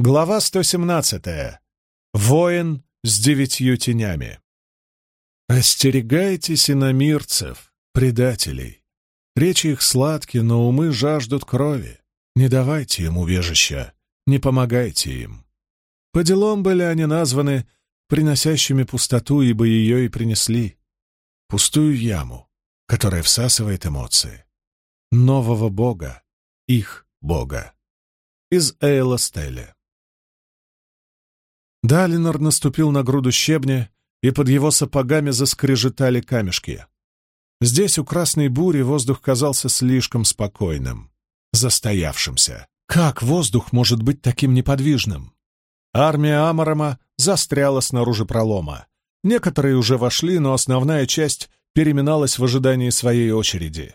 Глава 117. Воин с девятью тенями. Остерегайтесь иномирцев, предателей. Речи их сладкие, но умы жаждут крови. Не давайте им убежища, не помогайте им. По делам были они названы приносящими пустоту, ибо ее и принесли. Пустую яму, которая всасывает эмоции. Нового бога, их бога. Из Эйла Стелли. Далинор наступил на груду щебня, и под его сапогами заскрежетали камешки. Здесь, у Красной Бури, воздух казался слишком спокойным, застоявшимся. Как воздух может быть таким неподвижным? Армия Амарама застряла снаружи пролома. Некоторые уже вошли, но основная часть переминалась в ожидании своей очереди.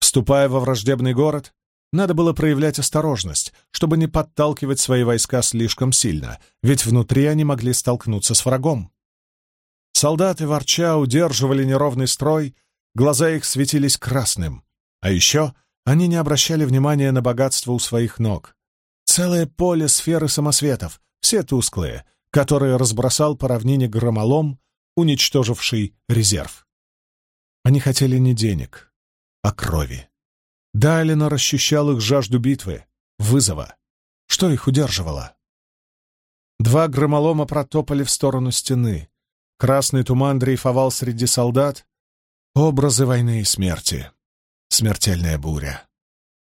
Вступая во враждебный город, надо было проявлять осторожность, чтобы не подталкивать свои войска слишком сильно, ведь внутри они могли столкнуться с врагом. Солдаты ворча удерживали неровный строй, глаза их светились красным. А еще они не обращали внимания на богатство у своих ног. Целое поле сферы самосветов, все тусклые, которые разбросал по равнине громолом, уничтоживший резерв. Они хотели не денег, а крови. Дайлинор ощущал их жажду битвы, вызова. Что их удерживало? Два громолома протопали в сторону стены. Красный туман дрейфовал среди солдат. Образы войны и смерти. Смертельная буря.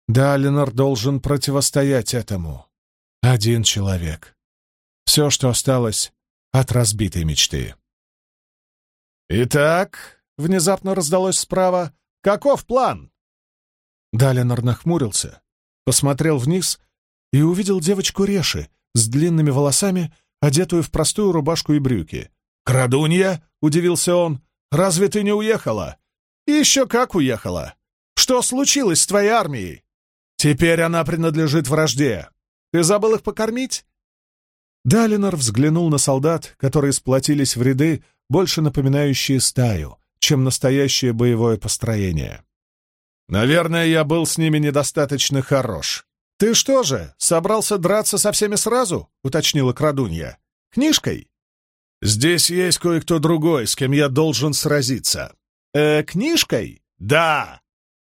Далинор должен противостоять этому. Один человек. Все, что осталось от разбитой мечты. «Итак», — внезапно раздалось справа, — «каков план?» Далинор нахмурился, посмотрел вниз и увидел девочку Реши с длинными волосами, одетую в простую рубашку и брюки. «Крадунья?» — удивился он. «Разве ты не уехала?» «Еще как уехала! Что случилось с твоей армией?» «Теперь она принадлежит вражде. Ты забыл их покормить?» Далинор взглянул на солдат, которые сплотились в ряды, больше напоминающие стаю, чем настоящее боевое построение. Наверное, я был с ними недостаточно хорош. Ты что же, собрался драться со всеми сразу? уточнила крадунья. Книжкой? Здесь есть кое-кто другой, с кем я должен сразиться. Э, книжкой? Да.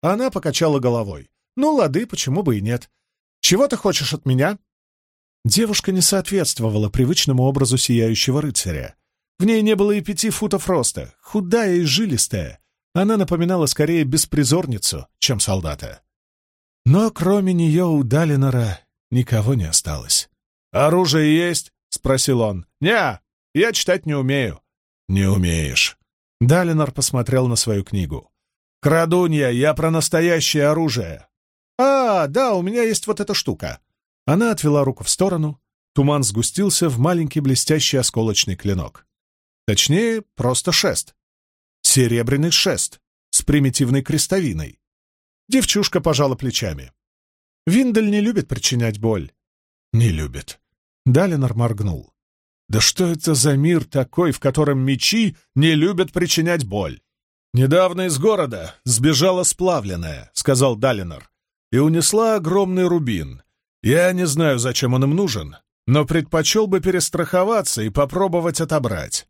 Она покачала головой. Ну, лады, почему бы и нет. Чего ты хочешь от меня? Девушка не соответствовала привычному образу сияющего рыцаря. В ней не было и пяти футов роста, худая и жилистая, она напоминала скорее беспризорницу, чем солдата. Но кроме нее у Далинора никого не осталось. «Оружие есть?» — спросил он. «Не, я читать не умею». «Не умеешь». Далинор посмотрел на свою книгу. «Крадунья, я про настоящее оружие». «А, да, у меня есть вот эта штука». Она отвела руку в сторону. Туман сгустился в маленький блестящий осколочный клинок. Точнее, просто шест серебряный шест с примитивной крестовиной. Девчушка пожала плечами. Виндель не любит причинять боль. Не любит. Далинор моргнул. Да что это за мир такой, в котором мечи не любят причинять боль? Недавно из города сбежала сплавленная, сказал Далинор, и унесла огромный рубин. Я не знаю, зачем он им нужен, но предпочел бы перестраховаться и попробовать отобрать.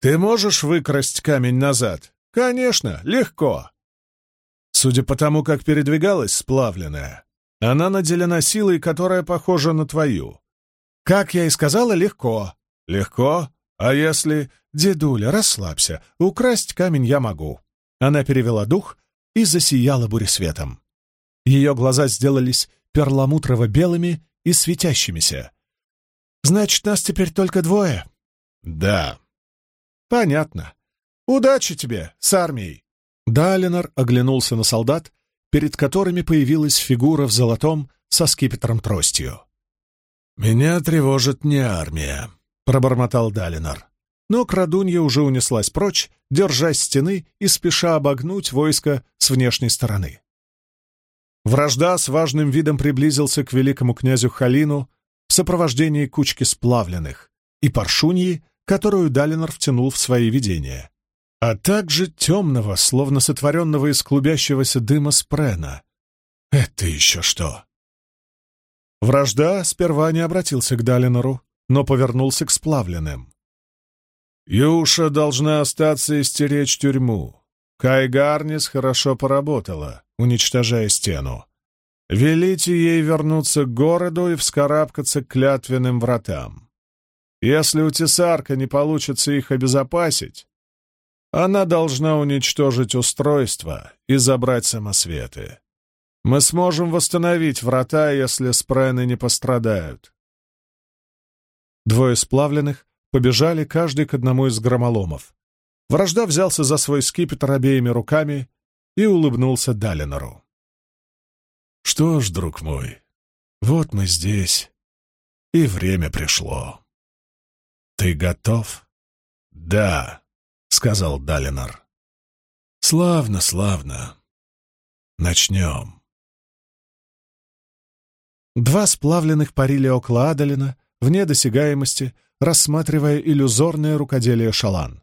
«Ты можешь выкрасть камень назад?» «Конечно, легко». Судя по тому, как передвигалась сплавленная, она наделена силой, которая похожа на твою. Как я и сказала, легко. Легко? А если... Дедуля, расслабься, украсть камень я могу. Она перевела дух и засияла буресветом. Ее глаза сделались перламутрово-белыми и светящимися. «Значит, нас теперь только двое?» «Да», «Понятно. Удачи тебе с армией!» Далинор оглянулся на солдат, перед которыми появилась фигура в золотом со скипетром тростью. «Меня тревожит не армия», — пробормотал Далинор. Но крадунья уже унеслась прочь, держась стены и спеша обогнуть войско с внешней стороны. Вражда с важным видом приблизился к великому князю Халину в сопровождении кучки сплавленных, и паршуньи которую Далинор втянул в свои видения, а также темного, словно сотворенного из клубящегося дыма спрена. Это еще что? Вражда сперва не обратился к Далинору, но повернулся к сплавленным. «Юша должна остаться и стеречь тюрьму. Кай Гарнис хорошо поработала, уничтожая стену. Велите ей вернуться к городу и вскарабкаться к клятвенным вратам. Если у Тесарка не получится их обезопасить, она должна уничтожить устройство и забрать самосветы. Мы сможем восстановить врата, если спрены не пострадают. Двое сплавленных побежали каждый к одному из громоломов. Вражда взялся за свой скипетр обеими руками и улыбнулся Далинору. «Что ж, друг мой, вот мы здесь, и время пришло. Ты готов?» «Да», — сказал Далинор. «Славно, славно. Начнем». Два сплавленных парили около Адалина, вне досягаемости, рассматривая иллюзорное рукоделие шалан.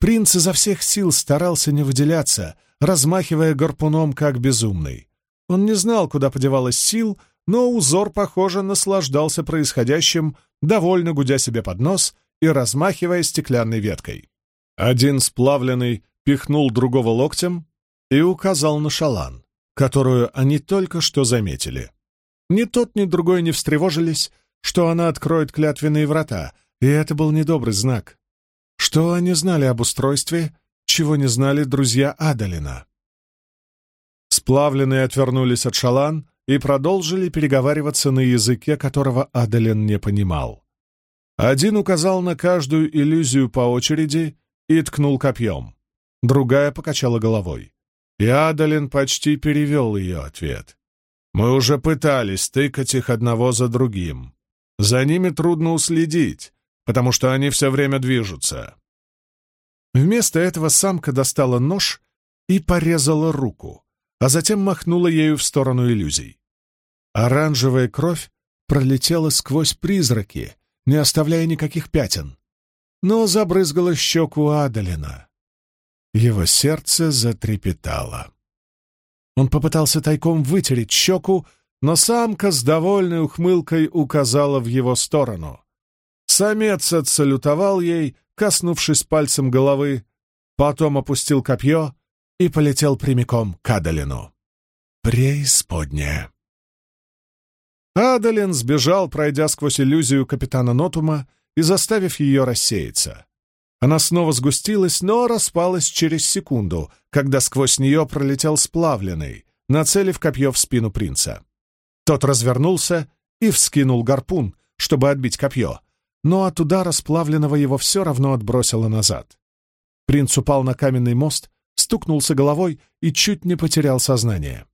Принц изо всех сил старался не выделяться, размахивая гарпуном как безумный. Он не знал, куда подевалась сил, но узор, похоже, наслаждался происходящим, довольно гудя себе под нос и размахивая стеклянной веткой. Один сплавленный пихнул другого локтем и указал на шалан, которую они только что заметили. Ни тот, ни другой не встревожились, что она откроет клятвенные врата, и это был недобрый знак. Что они знали об устройстве, чего не знали друзья Адалина? Сплавленные отвернулись от шалан и продолжили переговариваться на языке, которого Адалин не понимал. Один указал на каждую иллюзию по очереди и ткнул копьем. Другая покачала головой. И Адалин почти перевел ее ответ. Мы уже пытались тыкать их одного за другим. За ними трудно уследить, потому что они все время движутся. Вместо этого самка достала нож и порезала руку, а затем махнула ею в сторону иллюзий. Оранжевая кровь пролетела сквозь призраки, не оставляя никаких пятен, но забрызгала щеку Адалина. Его сердце затрепетало. Он попытался тайком вытереть щеку, но самка с довольной ухмылкой указала в его сторону. Самец отсалютовал ей, коснувшись пальцем головы, потом опустил копье и полетел прямиком к Адалину. Преисподняя. Адалин сбежал, пройдя сквозь иллюзию капитана Нотума и заставив ее рассеяться. Она снова сгустилась, но распалась через секунду, когда сквозь нее пролетел сплавленный, нацелив копье в спину принца. Тот развернулся и вскинул гарпун, чтобы отбить копье, но от удара сплавленного его все равно отбросило назад. Принц упал на каменный мост, стукнулся головой и чуть не потерял сознание.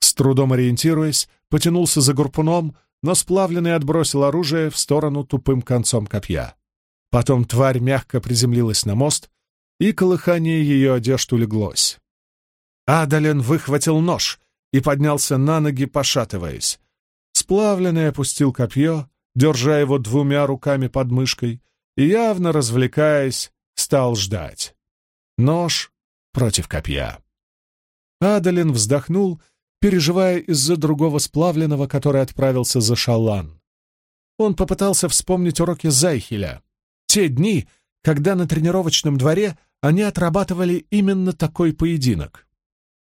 С трудом ориентируясь, потянулся за гарпуном, но сплавленный отбросил оружие в сторону тупым концом копья. Потом тварь мягко приземлилась на мост, и колыхание ее одежд улеглось. Адален выхватил нож и поднялся на ноги, пошатываясь. Сплавленный опустил копье, держа его двумя руками под мышкой, и, явно развлекаясь, стал ждать. Нож против копья. Адалин вздохнул, переживая из-за другого сплавленного, который отправился за шалан. Он попытался вспомнить уроки Зайхеля, те дни, когда на тренировочном дворе они отрабатывали именно такой поединок.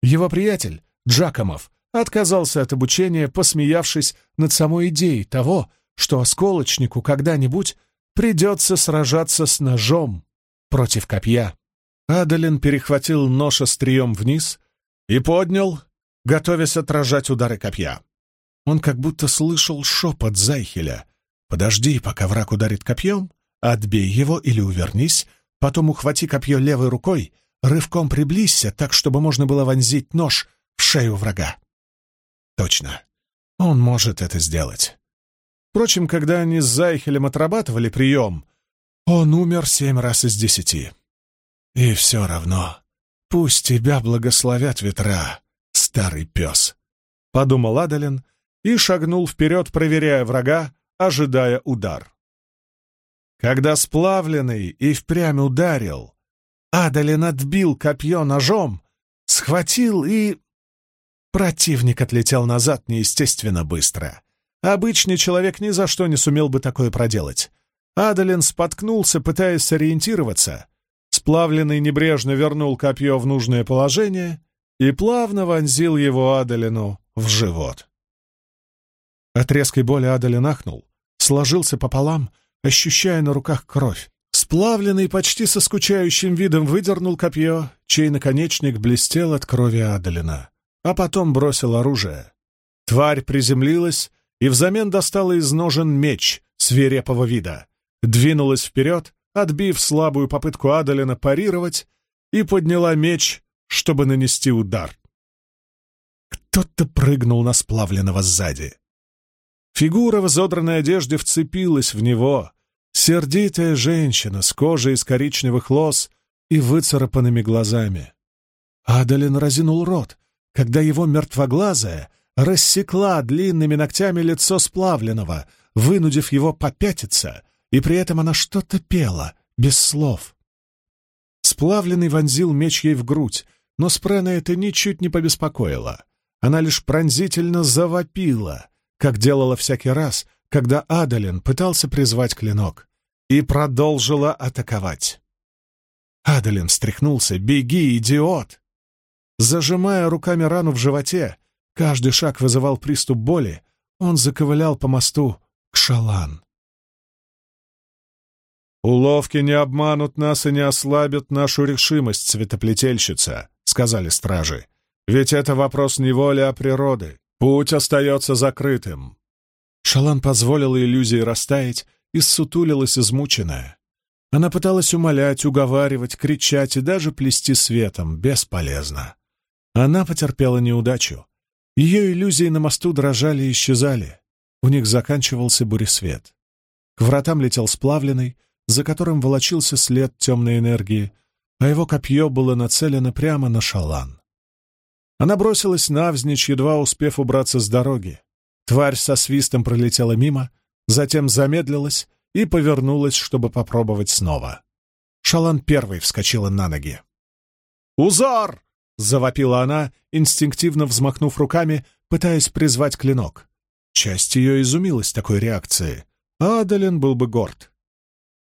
Его приятель, Джакомов, отказался от обучения, посмеявшись над самой идеей того, что осколочнику когда-нибудь придется сражаться с ножом против копья. Адалин перехватил нож острием вниз и поднял, готовясь отражать удары копья. Он как будто слышал шепот Зайхеля. «Подожди, пока враг ударит копьем, Отбей его или увернись, потом ухвати копье левой рукой, рывком приблизься так, чтобы можно было вонзить нож в шею врага. Точно. Он может это сделать. Впрочем, когда они с Зайхелем отрабатывали прием, он умер семь раз из десяти. И все равно, пусть тебя благословят ветра, старый пес, — подумал Адалин и шагнул вперед, проверяя врага, ожидая удар. Когда сплавленный и впрямь ударил, Адалин отбил копье ножом, схватил и... Противник отлетел назад неестественно быстро. Обычный человек ни за что не сумел бы такое проделать. Адалин споткнулся, пытаясь сориентироваться. Сплавленный небрежно вернул копье в нужное положение и плавно вонзил его Адалину в живот. От резкой боли Адалин ахнул, сложился пополам, ощущая на руках кровь. Сплавленный почти со скучающим видом выдернул копье, чей наконечник блестел от крови Адалина, а потом бросил оружие. Тварь приземлилась и взамен достала из ножен меч свирепого вида, двинулась вперед, отбив слабую попытку Адалина парировать, и подняла меч, чтобы нанести удар. Кто-то прыгнул на сплавленного сзади. Фигура в изодранной одежде вцепилась в него. Сердитая женщина с кожей из коричневых лос и выцарапанными глазами. Адалин разинул рот, когда его мертвоглазая рассекла длинными ногтями лицо сплавленного, вынудив его попятиться, и при этом она что-то пела, без слов. Сплавленный вонзил меч ей в грудь, но Спрена это ничуть не побеспокоило. Она лишь пронзительно завопила — как делала всякий раз, когда Адалин пытался призвать клинок, и продолжила атаковать. Адалин встряхнулся. «Беги, идиот!» Зажимая руками рану в животе, каждый шаг вызывал приступ боли, он заковылял по мосту к Шалан. «Уловки не обманут нас и не ослабят нашу решимость, цветоплетельщица», — сказали стражи. «Ведь это вопрос не воли, а природы. Путь остается закрытым. Шалан позволила иллюзии растаять и ссутулилась измученная. Она пыталась умолять, уговаривать, кричать и даже плести светом. Бесполезно. Она потерпела неудачу. Ее иллюзии на мосту дрожали и исчезали. У них заканчивался буресвет. К вратам летел сплавленный, за которым волочился след темной энергии, а его копье было нацелено прямо на шалан. Она бросилась навзничь, едва успев убраться с дороги. Тварь со свистом пролетела мимо, затем замедлилась и повернулась, чтобы попробовать снова. Шалан первой вскочила на ноги. «Узор!» — завопила она, инстинктивно взмахнув руками, пытаясь призвать клинок. Часть ее изумилась такой реакции, а Адален был бы горд.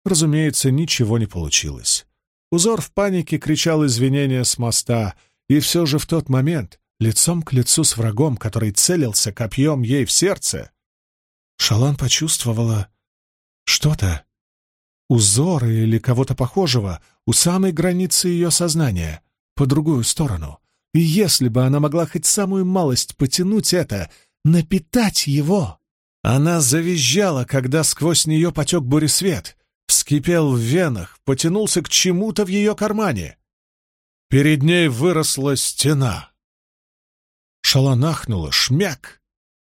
Разумеется, ничего не получилось. Узор в панике кричал извинения с моста — и все же в тот момент, лицом к лицу с врагом, который целился копьем ей в сердце, Шалан почувствовала что-то, узоры или кого-то похожего у самой границы ее сознания, по другую сторону. И если бы она могла хоть самую малость потянуть это, напитать его... Она завизжала, когда сквозь нее потек буресвет, вскипел в венах, потянулся к чему-то в ее кармане. Перед ней выросла стена. Шаланахнула, шмяк.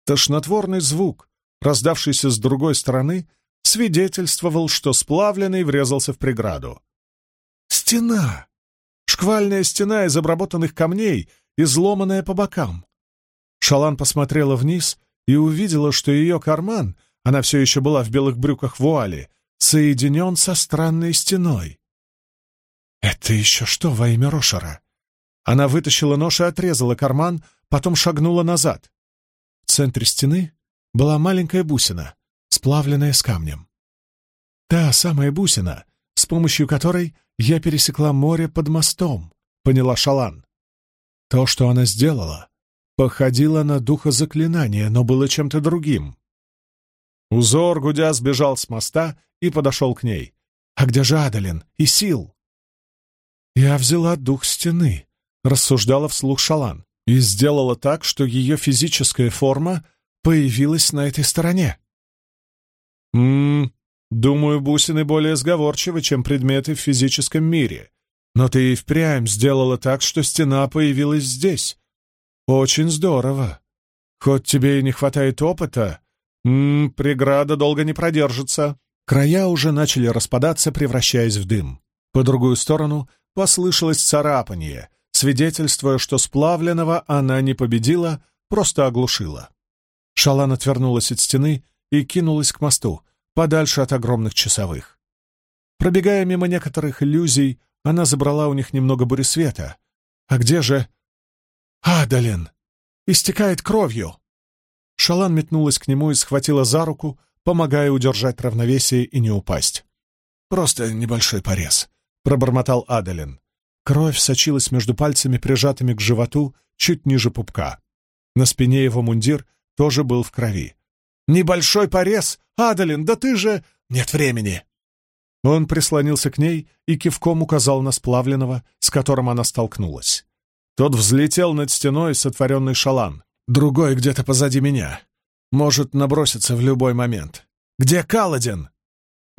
Тошнотворный звук, раздавшийся с другой стороны, свидетельствовал, что сплавленный врезался в преграду. Стена! Шквальная стена из обработанных камней, изломанная по бокам. Шалан посмотрела вниз и увидела, что ее карман, она все еще была в белых брюках вуали, соединен со странной стеной. «Это еще что во имя Рошера?» Она вытащила нож и отрезала карман, потом шагнула назад. В центре стены была маленькая бусина, сплавленная с камнем. Та самая бусина, с помощью которой я пересекла море под мостом, поняла Шалан. То, что она сделала, походило на духа заклинания, но было чем-то другим. Узор, гудя, сбежал с моста и подошел к ней. «А где же Адалин и Сил?» «Я взяла дух стены», — рассуждала вслух Шалан, «и сделала так, что ее физическая форма появилась на этой стороне». «Ммм, думаю, бусины более сговорчивы, чем предметы в физическом мире. Но ты и впрямь сделала так, что стена появилась здесь. Очень здорово. Хоть тебе и не хватает опыта, ммм, преграда долго не продержится». Края уже начали распадаться, превращаясь в дым. По другую сторону послышалось царапанье, свидетельствуя, что сплавленного она не победила, просто оглушила. Шалан отвернулась от стены и кинулась к мосту, подальше от огромных часовых. Пробегая мимо некоторых иллюзий, она забрала у них немного буресвета. А где же... Адалин! Истекает кровью! Шалан метнулась к нему и схватила за руку, помогая удержать равновесие и не упасть. «Просто небольшой порез», — пробормотал Адалин. Кровь сочилась между пальцами, прижатыми к животу, чуть ниже пупка. На спине его мундир тоже был в крови. «Небольшой порез! Адалин, да ты же...» «Нет времени!» Он прислонился к ней и кивком указал на сплавленного, с которым она столкнулась. Тот взлетел над стеной, сотворенный шалан. Другой где-то позади меня. Может наброситься в любой момент. «Где Каладин?»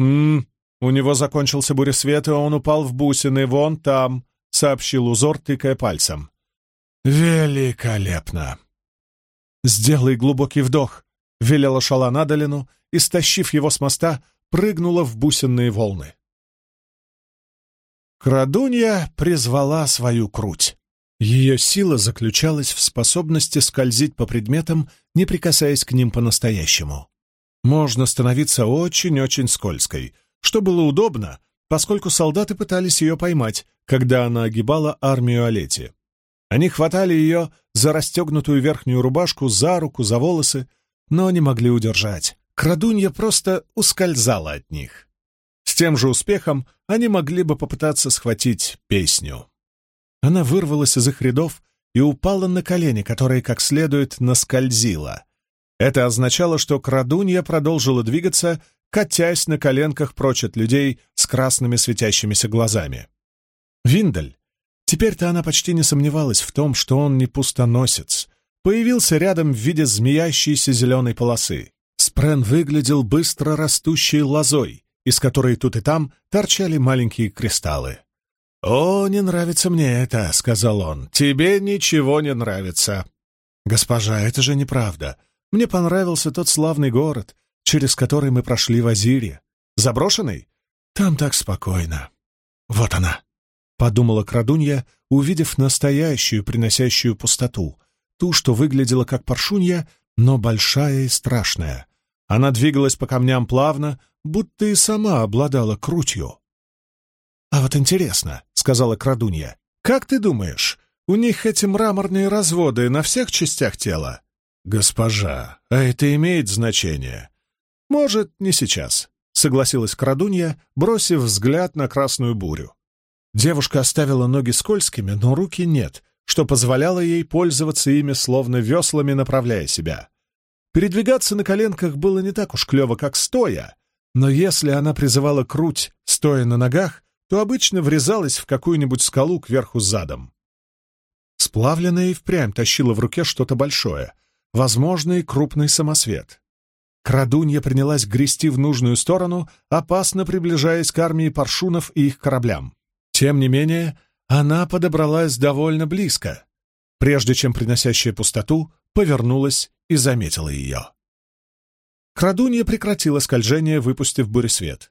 «М-м-м», у него закончился буресвет, и он упал в бусины, вон там», — сообщил узор, тыкая пальцем. «Великолепно!» «Сделай глубокий вдох», — велела Шалан Адалину, и, стащив его с моста, прыгнула в бусинные волны. Крадунья призвала свою круть. Ее сила заключалась в способности скользить по предметам, не прикасаясь к ним по-настоящему. Можно становиться очень-очень скользкой, что было удобно, поскольку солдаты пытались ее поймать, когда она огибала армию Олети. Они хватали ее за расстегнутую верхнюю рубашку, за руку, за волосы, но не могли удержать. Крадунья просто ускользала от них. С тем же успехом они могли бы попытаться схватить песню. Она вырвалась из их рядов и упала на колени, которые как следует наскользила. Это означало, что крадунья продолжила двигаться, катясь на коленках прочь от людей с красными светящимися глазами. Виндаль. Теперь-то она почти не сомневалась в том, что он не пустоносец. Появился рядом в виде змеящейся зеленой полосы. Спрен выглядел быстро растущей лозой, из которой тут и там торчали маленькие кристаллы. «О, не нравится мне это», — сказал он. «Тебе ничего не нравится». «Госпожа, это же неправда. Мне понравился тот славный город, через который мы прошли в Азире. Заброшенный? Там так спокойно». «Вот она», — подумала крадунья, увидев настоящую, приносящую пустоту, ту, что выглядела как паршунья, но большая и страшная. Она двигалась по камням плавно, будто и сама обладала крутью. «А вот интересно», — сказала крадунья, — «как ты думаешь, у них эти мраморные разводы на всех частях тела?» «Госпожа, а это имеет значение?» «Может, не сейчас», — согласилась крадунья, бросив взгляд на красную бурю. Девушка оставила ноги скользкими, но руки нет, что позволяло ей пользоваться ими, словно веслами направляя себя. Передвигаться на коленках было не так уж клево, как стоя, но если она призывала круть, стоя на ногах, то обычно врезалась в какую-нибудь скалу кверху задом. Сплавленная и впрямь тащила в руке что-то большое, возможно, крупный самосвет. Крадунья принялась грести в нужную сторону, опасно приближаясь к армии паршунов и их кораблям. Тем не менее, она подобралась довольно близко, прежде чем приносящая пустоту повернулась и заметила ее. Крадунья прекратила скольжение, выпустив буресвет.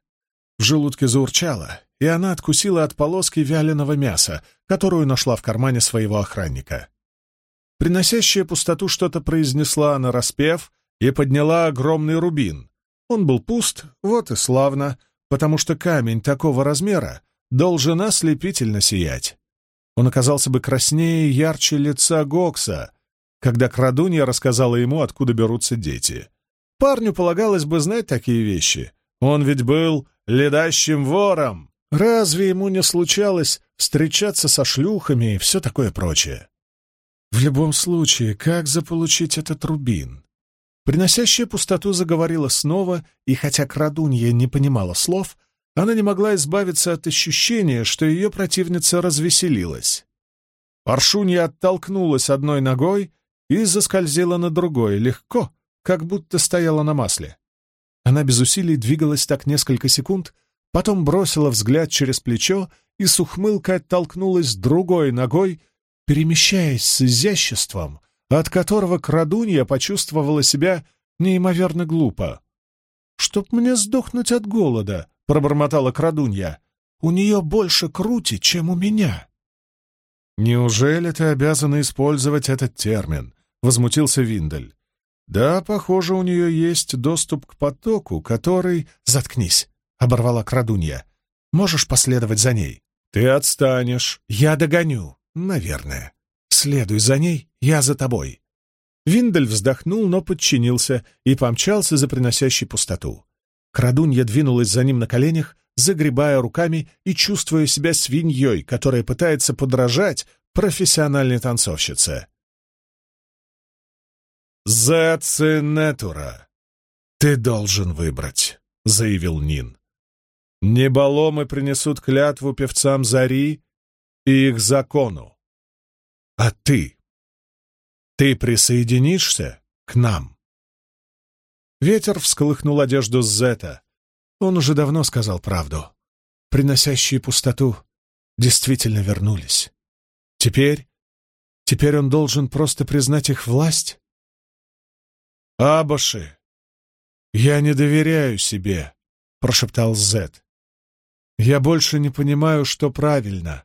В желудке заурчало, и она откусила от полоски вяленого мяса, которую нашла в кармане своего охранника. Приносящая пустоту что-то произнесла на распев и подняла огромный рубин. Он был пуст, вот и славно, потому что камень такого размера должен ослепительно сиять. Он оказался бы краснее и ярче лица Гокса, когда крадунья рассказала ему, откуда берутся дети. Парню полагалось бы знать такие вещи. Он ведь был ледащим вором. Разве ему не случалось встречаться со шлюхами и все такое прочее? В любом случае, как заполучить этот рубин? Приносящая пустоту заговорила снова, и хотя крадунья не понимала слов, она не могла избавиться от ощущения, что ее противница развеселилась. Паршунья оттолкнулась одной ногой и заскользила на другой, легко, как будто стояла на масле. Она без усилий двигалась так несколько секунд, потом бросила взгляд через плечо и с ухмылкой оттолкнулась другой ногой, перемещаясь с изяществом, от которого крадунья почувствовала себя неимоверно глупо. «Чтоб мне сдохнуть от голода», — пробормотала крадунья, — «у нее больше крути, чем у меня». «Неужели ты обязана использовать этот термин?» — возмутился Виндель. «Да, похоже, у нее есть доступ к потоку, который...» «Заткнись!» — оборвала крадунья. «Можешь последовать за ней?» «Ты отстанешь». «Я догоню». «Наверное. Следуй за ней, я за тобой». Виндель вздохнул, но подчинился и помчался за приносящей пустоту. Крадунья двинулась за ним на коленях, загребая руками и чувствуя себя свиньей, которая пытается подражать профессиональной танцовщице. «Зацинетура! Ты должен выбрать», — заявил Нин. «Неболомы принесут клятву певцам Зари и их закону. А ты? Ты присоединишься к нам?» Ветер всколыхнул одежду Зета. Он уже давно сказал правду. Приносящие пустоту действительно вернулись. Теперь... Теперь он должен просто признать их власть? «Абаши, я не доверяю себе», — прошептал Зет. «Я больше не понимаю, что правильно.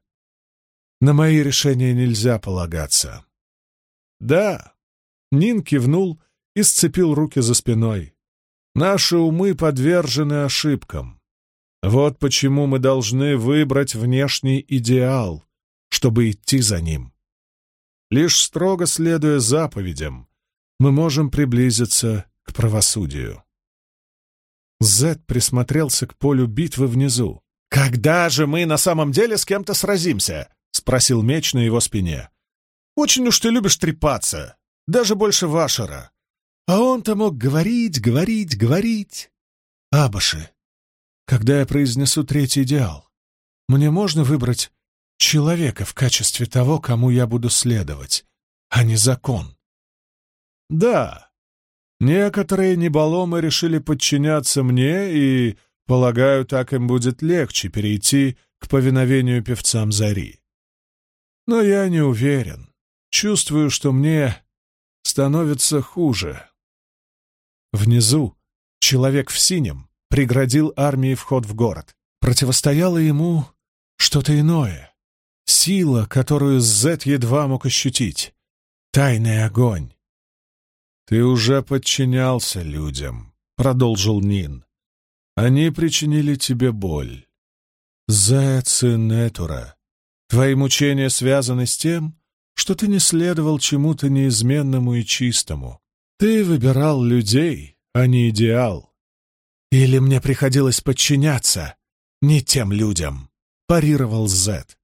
На мои решения нельзя полагаться». «Да», — Нин кивнул и сцепил руки за спиной. «Наши умы подвержены ошибкам. Вот почему мы должны выбрать внешний идеал, чтобы идти за ним. Лишь строго следуя заповедям, мы можем приблизиться к правосудию». Зед присмотрелся к полю битвы внизу. «Когда же мы на самом деле с кем-то сразимся?» — спросил меч на его спине. «Очень уж ты любишь трепаться, даже больше Вашера. А он-то мог говорить, говорить, говорить. Абаши, когда я произнесу третий идеал, мне можно выбрать человека в качестве того, кому я буду следовать, а не закон. Да, некоторые неболомы решили подчиняться мне, и, полагаю, так им будет легче перейти к повиновению певцам Зари. Но я не уверен. Чувствую, что мне становится хуже. Внизу человек в синем преградил армии вход в город. Противостояло ему что-то иное. Сила, которую Зет едва мог ощутить. Тайный огонь. «Ты уже подчинялся людям», — продолжил Нин. «Они причинили тебе боль. Этура, твои мучения связаны с тем, что ты не следовал чему-то неизменному и чистому. Ты выбирал людей, а не идеал. Или мне приходилось подчиняться не тем людям, парировал Зет.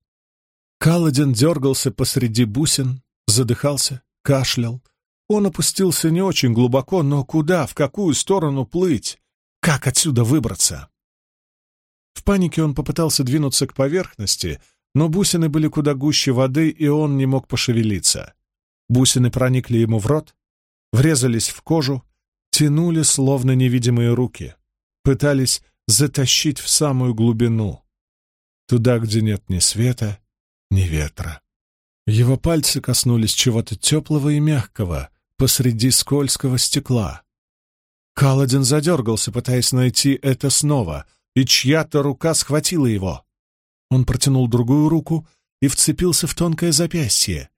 Каладин дергался посреди бусин, задыхался, кашлял. Он опустился не очень глубоко, но куда, в какую сторону плыть? Как отсюда выбраться? В панике он попытался двинуться к поверхности, но бусины были куда гуще воды, и он не мог пошевелиться. Бусины проникли ему в рот, врезались в кожу, тянули словно невидимые руки, пытались затащить в самую глубину, туда, где нет ни света, ни ветра. Его пальцы коснулись чего-то теплого и мягкого посреди скользкого стекла. Каладин задергался, пытаясь найти это снова, и чья-то рука схватила его. Он протянул другую руку и вцепился в тонкое запястье.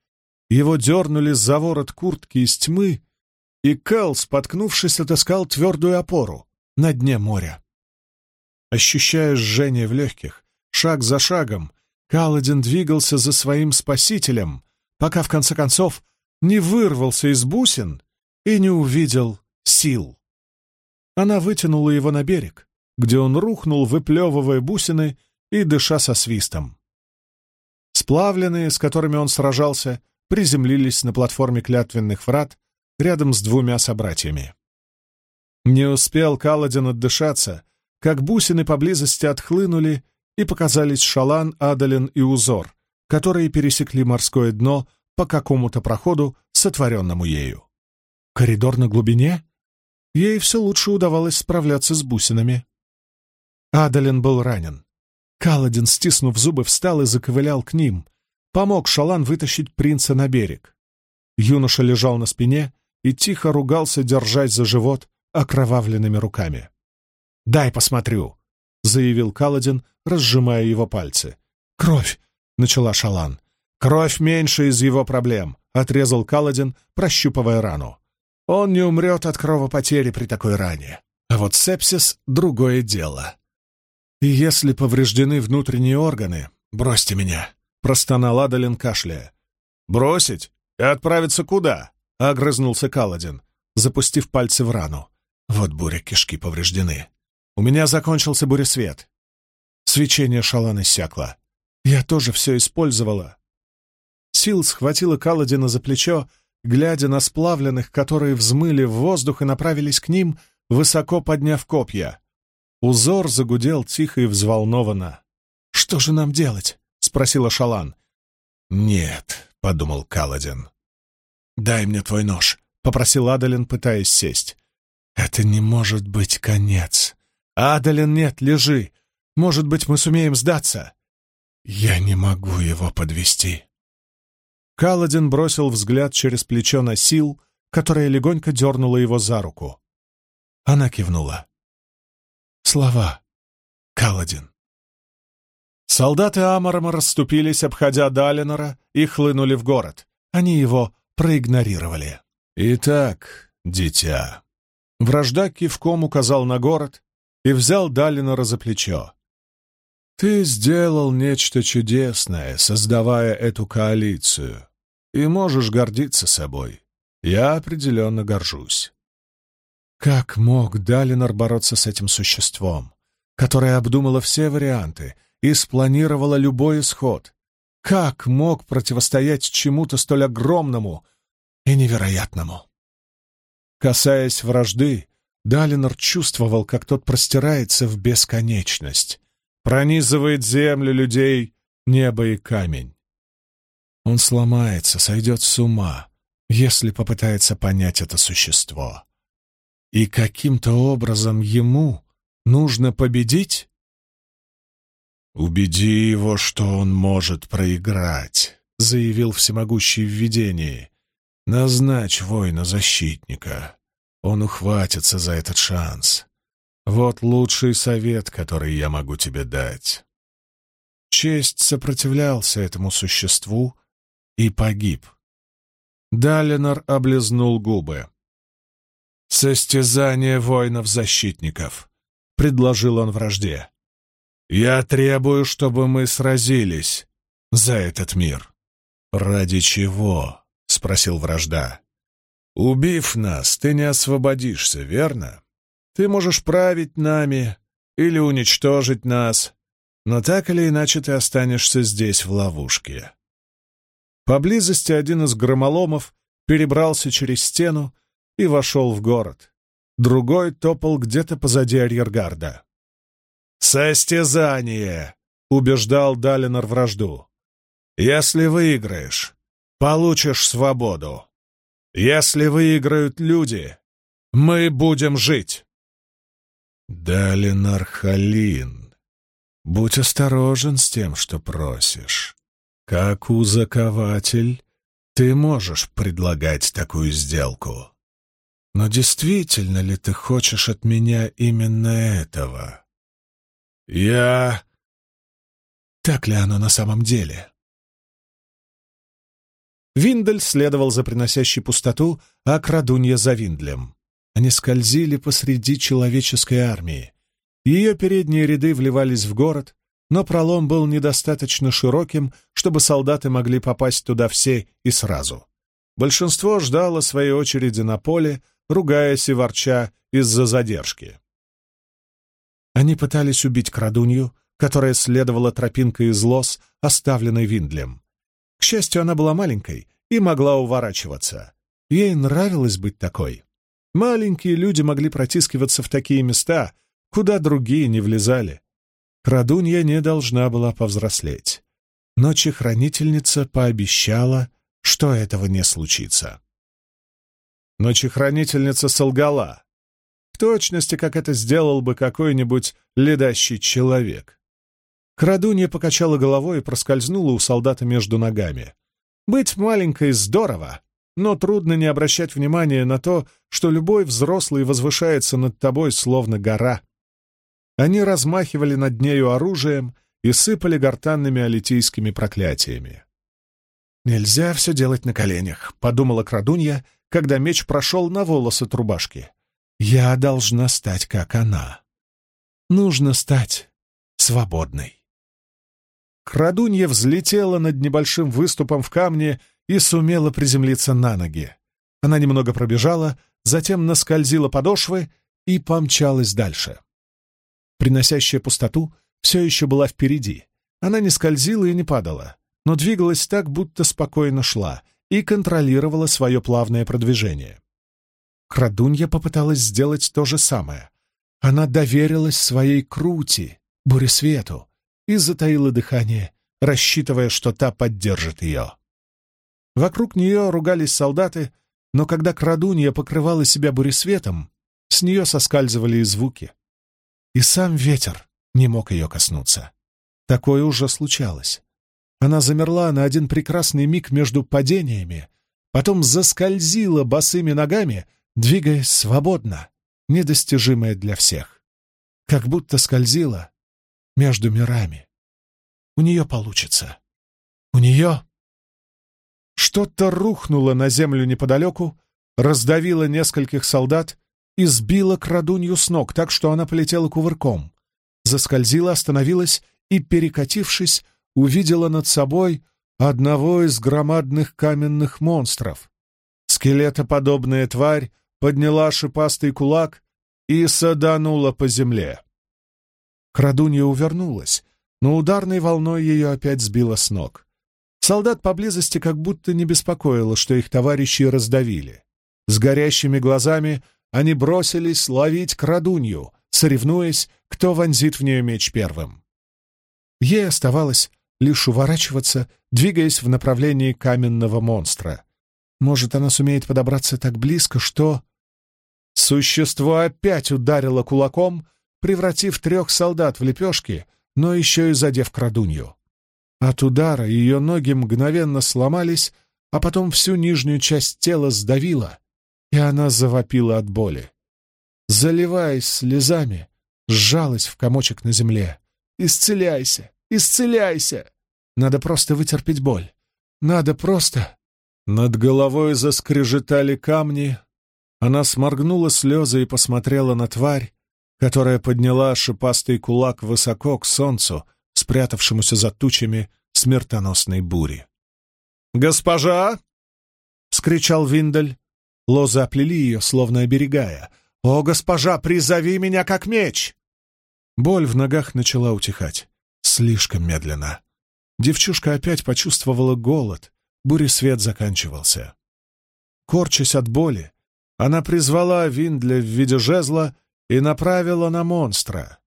Его дернули за ворот куртки из тьмы, и Кэл, споткнувшись, отыскал твердую опору на дне моря. Ощущая жжение в легких, шаг за шагом, Каладин двигался за своим спасителем, пока в конце концов не вырвался из бусин и не увидел сил. Она вытянула его на берег, где он рухнул, выплевывая бусины и дыша со свистом. Сплавленные, с которыми он сражался, приземлились на платформе клятвенных врат, рядом с двумя собратьями. Не успел Каладин отдышаться, как бусины поблизости отхлынули и показались Шалан, Адалин и Узор, которые пересекли морское дно по какому-то проходу, сотворенному ею. Коридор на глубине? Ей все лучше удавалось справляться с бусинами. Адалин был ранен. Каладин, стиснув зубы, встал и заковылял к ним, помог Шалан вытащить принца на берег. Юноша лежал на спине, и тихо ругался, держась за живот окровавленными руками. «Дай посмотрю», — заявил Каладин, разжимая его пальцы. «Кровь!» — начала Шалан. «Кровь меньше из его проблем», — отрезал Каладин, прощупывая рану. «Он не умрет от кровопотери при такой ране. А вот сепсис — другое дело. И если повреждены внутренние органы, бросьте меня», — простонал Адалин, кашляя. «Бросить? И отправиться куда?» огрызнулся Каладин, запустив пальцы в рану. Вот буря кишки повреждены. У меня закончился буресвет. Свечение шалан иссякло. Я тоже все использовала. Сил схватила Каладина за плечо, глядя на сплавленных, которые взмыли в воздух и направились к ним, высоко подняв копья. Узор загудел тихо и взволнованно. «Что же нам делать?» — спросила Шалан. «Нет», — подумал Каладин. «Дай мне твой нож», — попросил Адалин, пытаясь сесть. «Это не может быть конец. Адалин, нет, лежи. Может быть, мы сумеем сдаться?» «Я не могу его подвести. Каладин бросил взгляд через плечо на Сил, которая легонько дернула его за руку. Она кивнула. «Слова. Каладин». Солдаты Амарама расступились, обходя Далинора, и хлынули в город. Они его проигнорировали. «Итак, дитя». Вражда кивком указал на город и взял Далинора за плечо. Ты сделал нечто чудесное, создавая эту коалицию, и можешь гордиться собой. Я определенно горжусь. Как мог Далинор бороться с этим существом, которое обдумало все варианты и спланировало любой исход? Как мог противостоять чему-то столь огромному и невероятному? Касаясь вражды, Далинор чувствовал, как тот простирается в бесконечность, пронизывает землю, людей, небо и камень. Он сломается, сойдет с ума, если попытается понять это существо. И каким-то образом ему нужно победить? «Убеди его, что он может проиграть», — заявил всемогущий в видении. «Назначь воина-защитника. Он ухватится за этот шанс. Вот лучший совет, который я могу тебе дать. Честь сопротивлялся этому существу и погиб. Далинор облизнул губы. «Состязание воинов-защитников», — предложил он вражде. «Я требую, чтобы мы сразились за этот мир». «Ради чего?» — спросил вражда. «Убив нас, ты не освободишься, верно? Ты можешь править нами или уничтожить нас, но так или иначе ты останешься здесь в ловушке. Поблизости один из громоломов перебрался через стену и вошел в город. Другой топал где-то позади арьергарда. «Состязание!» — убеждал Далинор вражду. «Если выиграешь, получишь свободу. Если выиграют люди, мы будем жить!» «Далинар Халин, будь осторожен с тем, что просишь. Как узакователь, ты можешь предлагать такую сделку. Но действительно ли ты хочешь от меня именно этого? Я... Так ли оно на самом деле?» Виндель следовал за приносящей пустоту, а крадунья за Виндлем. Они скользили посреди человеческой армии. Ее передние ряды вливались в город, но пролом был недостаточно широким, чтобы солдаты могли попасть туда все и сразу. Большинство ждало своей очереди на поле, ругаясь и ворча из-за задержки. Они пытались убить крадунью, которая следовала тропинкой из лос, оставленной Виндлем. К счастью, она была маленькой и могла уворачиваться. Ей нравилось быть такой. Маленькие люди могли протискиваться в такие места, куда другие не влезали. Крадунья не должна была повзрослеть. Но чехранительница пообещала, что этого не случится. Но чехранительница солгала, в точности, как это сделал бы какой-нибудь ледащий человек. Крадунья покачала головой и проскользнула у солдата между ногами. «Быть маленькой здорово, но трудно не обращать внимания на то, что любой взрослый возвышается над тобой, словно гора. Они размахивали над нею оружием и сыпали гортанными алитийскими проклятиями. «Нельзя все делать на коленях», — подумала крадунья, когда меч прошел на волосы трубашки. «Я должна стать, как она. Нужно стать свободной». Крадунья взлетела над небольшим выступом в камне и сумела приземлиться на ноги. Она немного пробежала, затем наскользила подошвы и помчалась дальше. Приносящая пустоту все еще была впереди. Она не скользила и не падала, но двигалась так, будто спокойно шла, и контролировала свое плавное продвижение. Крадунья попыталась сделать то же самое. Она доверилась своей крути, буресвету, и затаила дыхание, рассчитывая, что та поддержит ее. Вокруг нее ругались солдаты, но когда крадунья покрывала себя буресветом, с нее соскальзывали и звуки. И сам ветер не мог ее коснуться. Такое уже случалось. Она замерла на один прекрасный миг между падениями, потом заскользила босыми ногами, двигаясь свободно, недостижимая для всех. Как будто скользила между мирами. У нее получится. У нее... Что-то рухнуло на землю неподалеку, раздавило нескольких солдат и сбило крадунью с ног, так что она полетела кувырком. Заскользила, остановилась и, перекатившись, увидела над собой одного из громадных каменных монстров. Скелетоподобная тварь подняла шипастый кулак и саданула по земле. Крадунья увернулась, но ударной волной ее опять сбило с ног. Солдат поблизости как будто не беспокоило, что их товарищи раздавили. С горящими глазами они бросились ловить крадунью, соревнуясь, кто вонзит в нее меч первым. Ей оставалось лишь уворачиваться, двигаясь в направлении каменного монстра. Может, она сумеет подобраться так близко, что... Существо опять ударило кулаком, превратив трех солдат в лепешки, но еще и задев крадунью. От удара ее ноги мгновенно сломались, а потом всю нижнюю часть тела сдавило, и она завопила от боли. Заливаясь слезами, сжалась в комочек на земле. «Исцеляйся! Исцеляйся! Надо просто вытерпеть боль. Надо просто...» Над головой заскрежетали камни. Она сморгнула слезы и посмотрела на тварь, которая подняла шипастый кулак высоко к солнцу, спрятавшемуся за тучами смертоносной бури. «Госпожа!» — вскричал Виндель. Лозы оплели ее, словно оберегая. «О, госпожа, призови меня как меч!» Боль в ногах начала утихать. Слишком медленно. Девчушка опять почувствовала голод. Буресвет заканчивался. Корчась от боли, она призвала Виндля в виде жезла и направила на монстра.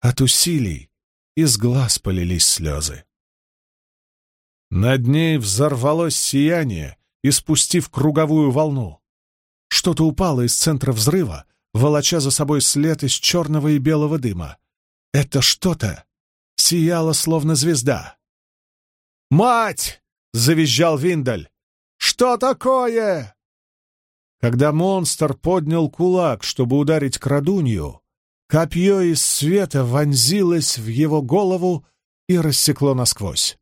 От усилий из глаз полились слезы. Над ней взорвалось сияние, испустив круговую волну. Что-то упало из центра взрыва, волоча за собой след из черного и белого дыма. Это что-то сияло, словно звезда. «Мать!» — завизжал Виндаль. «Что такое?» Когда монстр поднял кулак, чтобы ударить крадунью, копье из света вонзилось в его голову и рассекло насквозь.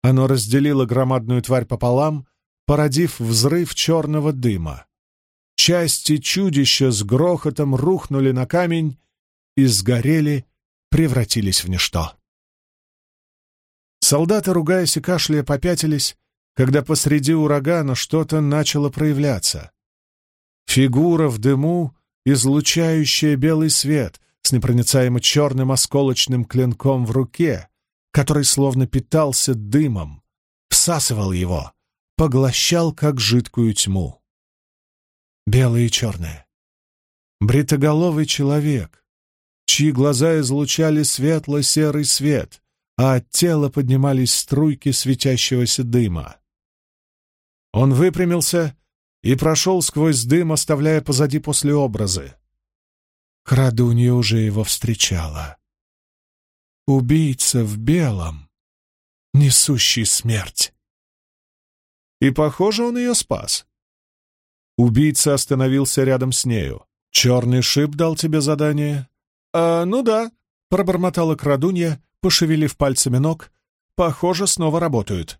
Оно разделило громадную тварь пополам, породив взрыв черного дыма. Части чудища с грохотом рухнули на камень и сгорели, превратились в ничто. Солдаты, ругаясь и кашляя, попятились, когда посреди урагана что-то начало проявляться. Фигура в дыму, излучающая белый свет, с непроницаемо черным осколочным клинком в руке, который словно питался дымом, всасывал его, поглощал, как жидкую тьму белое и черное. Бритоголовый человек, чьи глаза излучали светло-серый свет, а от тела поднимались струйки светящегося дыма. Он выпрямился и прошел сквозь дым, оставляя позади послеобразы. Крадунья уже его встречала. Убийца в белом, несущий смерть. И, похоже, он ее спас. Убийца остановился рядом с нею. «Черный шип дал тебе задание?» «А, ну да», — пробормотала крадунья, пошевелив пальцами ног. «Похоже, снова работают.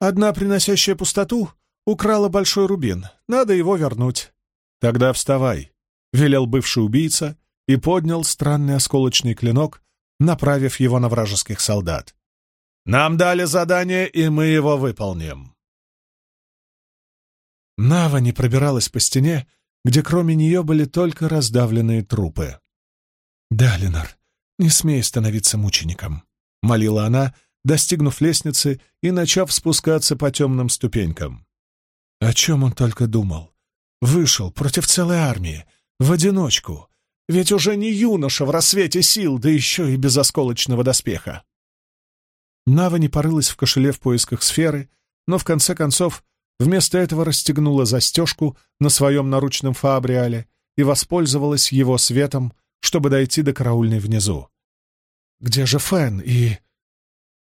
Одна, приносящая пустоту, украла большой рубин. Надо его вернуть». «Тогда вставай», — велел бывший убийца и поднял странный осколочный клинок, направив его на вражеских солдат. «Нам дали задание, и мы его выполним». Нава не пробиралась по стене, где кроме нее были только раздавленные трупы. «Да, Ленар, не смей становиться мучеником», — молила она, достигнув лестницы и начав спускаться по темным ступенькам. О чем он только думал? Вышел против целой армии, в одиночку, ведь уже не юноша в рассвете сил, да еще и без осколочного доспеха. Нава не порылась в кошеле в поисках сферы, но в конце концов вместо этого расстегнула застежку на своем наручном фабриале и воспользовалась его светом, чтобы дойти до караульной внизу. «Где же Фэн?» И...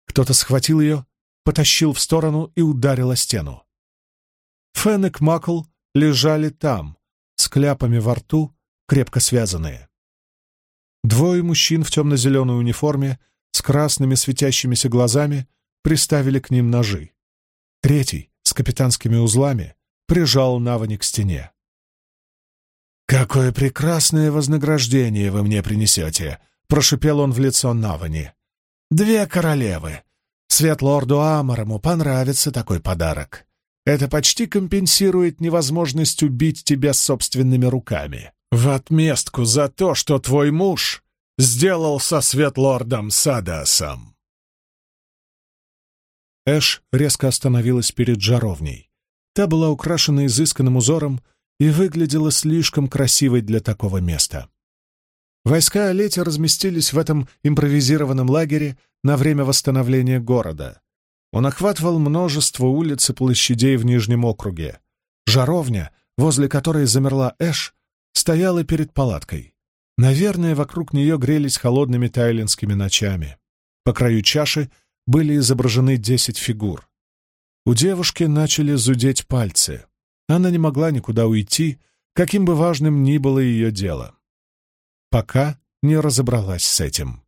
Кто-то схватил ее, потащил в сторону и ударил о стену. Фэн и Кмакл лежали там, с кляпами во рту, крепко связанные. Двое мужчин в темно-зеленой униформе с красными светящимися глазами приставили к ним ножи. Третий, с капитанскими узлами, прижал Навани к стене. «Какое прекрасное вознаграждение вы мне принесете!» — прошипел он в лицо Навани. «Две королевы! Светлорду Амарому понравится такой подарок. Это почти компенсирует невозможность убить тебя собственными руками. В отместку за то, что твой муж сделал со Светлордом Садасом!» Эш резко остановилась перед жаровней. Та была украшена изысканным узором и выглядела слишком красивой для такого места. Войска Олети разместились в этом импровизированном лагере на время восстановления города. Он охватывал множество улиц и площадей в Нижнем округе. Жаровня, возле которой замерла Эш, стояла перед палаткой. Наверное, вокруг нее грелись холодными тайлинскими ночами. По краю чаши были изображены десять фигур. У девушки начали зудеть пальцы. Она не могла никуда уйти, каким бы важным ни было ее дело. Пока не разобралась с этим.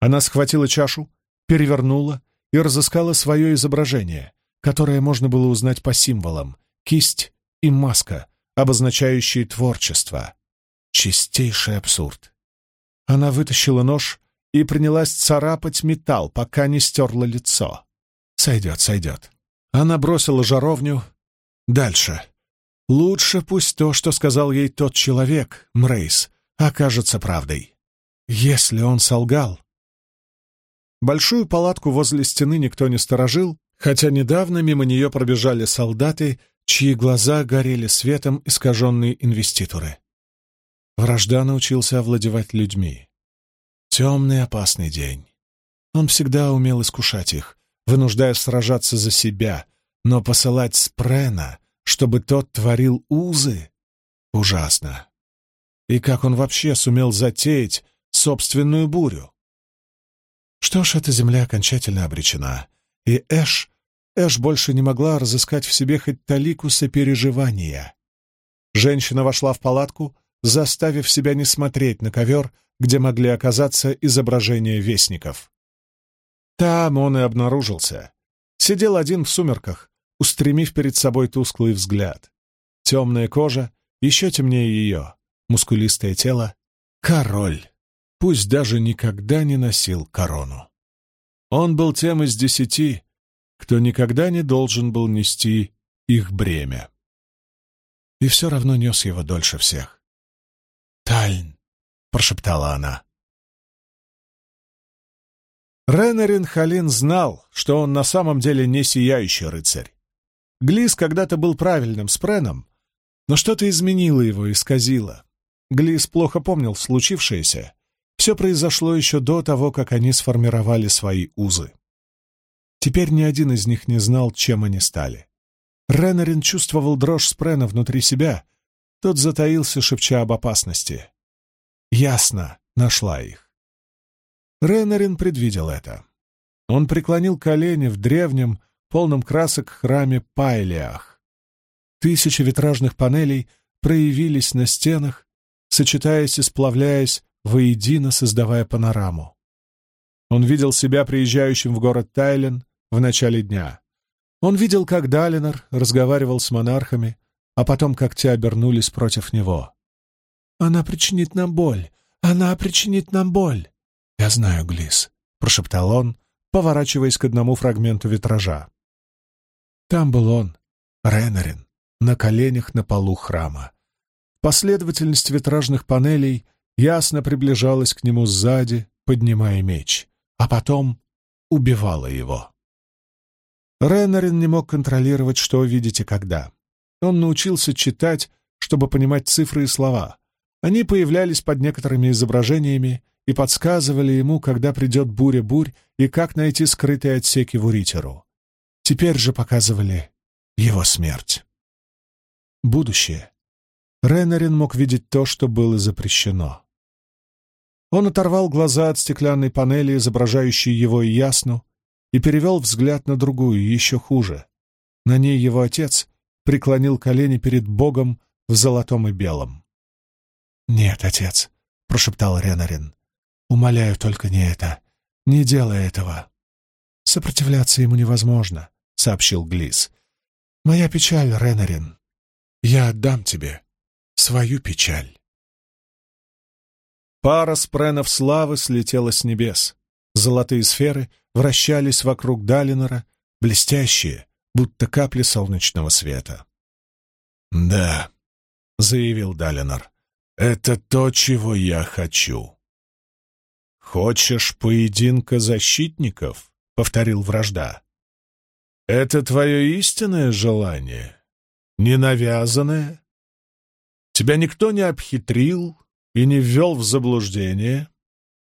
Она схватила чашу, перевернула и разыскала свое изображение, которое можно было узнать по символам — кисть и маска, обозначающие творчество. Чистейший абсурд. Она вытащила нож и принялась царапать металл, пока не стерла лицо. Сойдет, сойдет. Она бросила жаровню, Дальше. Лучше пусть то, что сказал ей тот человек, Мрейс, окажется правдой. Если он солгал... Большую палатку возле стены никто не сторожил, хотя недавно мимо нее пробежали солдаты, чьи глаза горели светом искаженные инвеститоры. Вражда научился овладевать людьми. Темный опасный день. Он всегда умел искушать их, вынуждая сражаться за себя, но посылать Спрена, чтобы тот творил узы, ужасно. И как он вообще сумел затеять собственную бурю? Что ж, эта земля окончательно обречена, и Эш, Эш больше не могла разыскать в себе хоть талику сопереживания. Женщина вошла в палатку, заставив себя не смотреть на ковер, где могли оказаться изображения вестников. Там он и обнаружился. Сидел один в сумерках, устремив перед собой тусклый взгляд. Темная кожа, еще темнее ее, мускулистое тело. Король, пусть даже никогда не носил корону. Он был тем из десяти, кто никогда не должен был нести их бремя. И все равно нес его дольше всех. «Тальн!» — прошептала она. Ренарин Халин знал, что он на самом деле не сияющий рыцарь. Глис когда-то был правильным спреном, но что-то изменило его, исказило. Глис плохо помнил случившееся. Все произошло еще до того, как они сформировали свои узы. Теперь ни один из них не знал, чем они стали. Ренарин чувствовал дрожь спрена внутри себя. Тот затаился, шепча об опасности. Ясно нашла их. Ренарин предвидел это. Он преклонил колени в древнем, полном красок храме Пайлиах. Тысячи витражных панелей проявились на стенах, сочетаясь и сплавляясь воедино, создавая панораму. Он видел себя приезжающим в город Тайлен в начале дня. Он видел, как Далинор разговаривал с монархами, а потом как те обернулись против него. «Она причинит нам боль! Она причинит нам боль!» «Я знаю, Глис», — прошептал он, поворачиваясь к одному фрагменту витража. Там был он, Ренарин, на коленях на полу храма. Последовательность витражных панелей ясно приближалась к нему сзади, поднимая меч, а потом убивала его. Реннерин не мог контролировать, что видеть и когда. Он научился читать, чтобы понимать цифры и слова. Они появлялись под некоторыми изображениями и подсказывали ему, когда придет буря-бурь и как найти скрытые отсеки в Уритеру. Теперь же показывали его смерть. Будущее. Реннерин мог видеть то, что было запрещено. Он оторвал глаза от стеклянной панели, изображающей его и ясну, и перевел взгляд на другую, еще хуже. На ней его отец преклонил колени перед Богом в золотом и белом. «Нет, отец», — прошептал Ренарин, — «умоляю только не это. Не делай этого». «Сопротивляться ему невозможно», — сообщил Глис. «Моя печаль, Ренарин. Я отдам тебе свою печаль». Пара спренов славы слетела с небес. Золотые сферы вращались вокруг Далинора, блестящие, будто капли солнечного света. «Да», — заявил Далинор, — «это то, чего я хочу». «Хочешь поединка защитников?» — повторил вражда. «Это твое истинное желание? Ненавязанное? Тебя никто не обхитрил и не ввел в заблуждение?»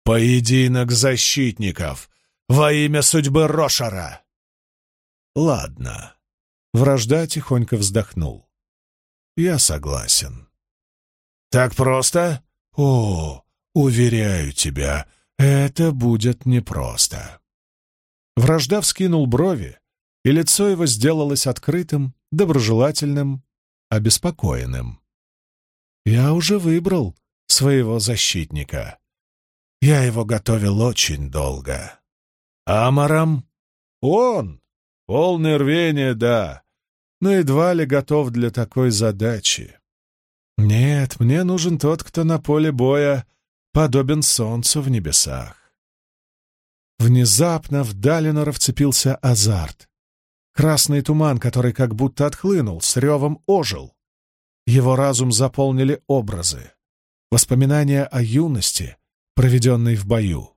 «Поединок защитников! Во имя судьбы Рошара!» «Ладно». Вражда тихонько вздохнул. «Я согласен». «Так просто?» «О, уверяю тебя, это будет непросто». Вражда вскинул брови, и лицо его сделалось открытым, доброжелательным, обеспокоенным. «Я уже выбрал своего защитника. Я его готовил очень долго. Амарам? Он! Полное рвение, да, но едва ли готов для такой задачи. Нет, мне нужен тот, кто на поле боя подобен солнцу в небесах. Внезапно в Далинора вцепился азарт. Красный туман, который как будто отхлынул, с ревом ожил. Его разум заполнили образы, воспоминания о юности, проведенный в бою.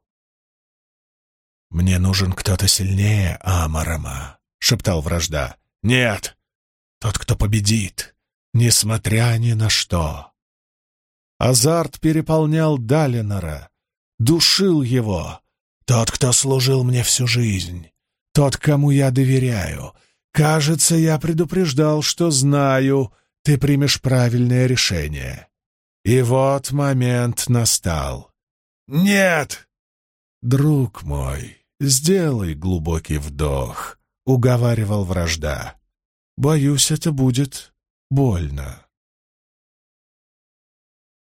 «Мне нужен кто-то сильнее Амарама», — шептал вражда. «Нет! Тот, кто победит, несмотря ни на что». Азарт переполнял Далинора, душил его. «Тот, кто служил мне всю жизнь, тот, кому я доверяю. Кажется, я предупреждал, что знаю, ты примешь правильное решение». И вот момент настал. «Нет!» «Друг мой, сделай глубокий вдох», — уговаривал вражда. «Боюсь, это будет больно».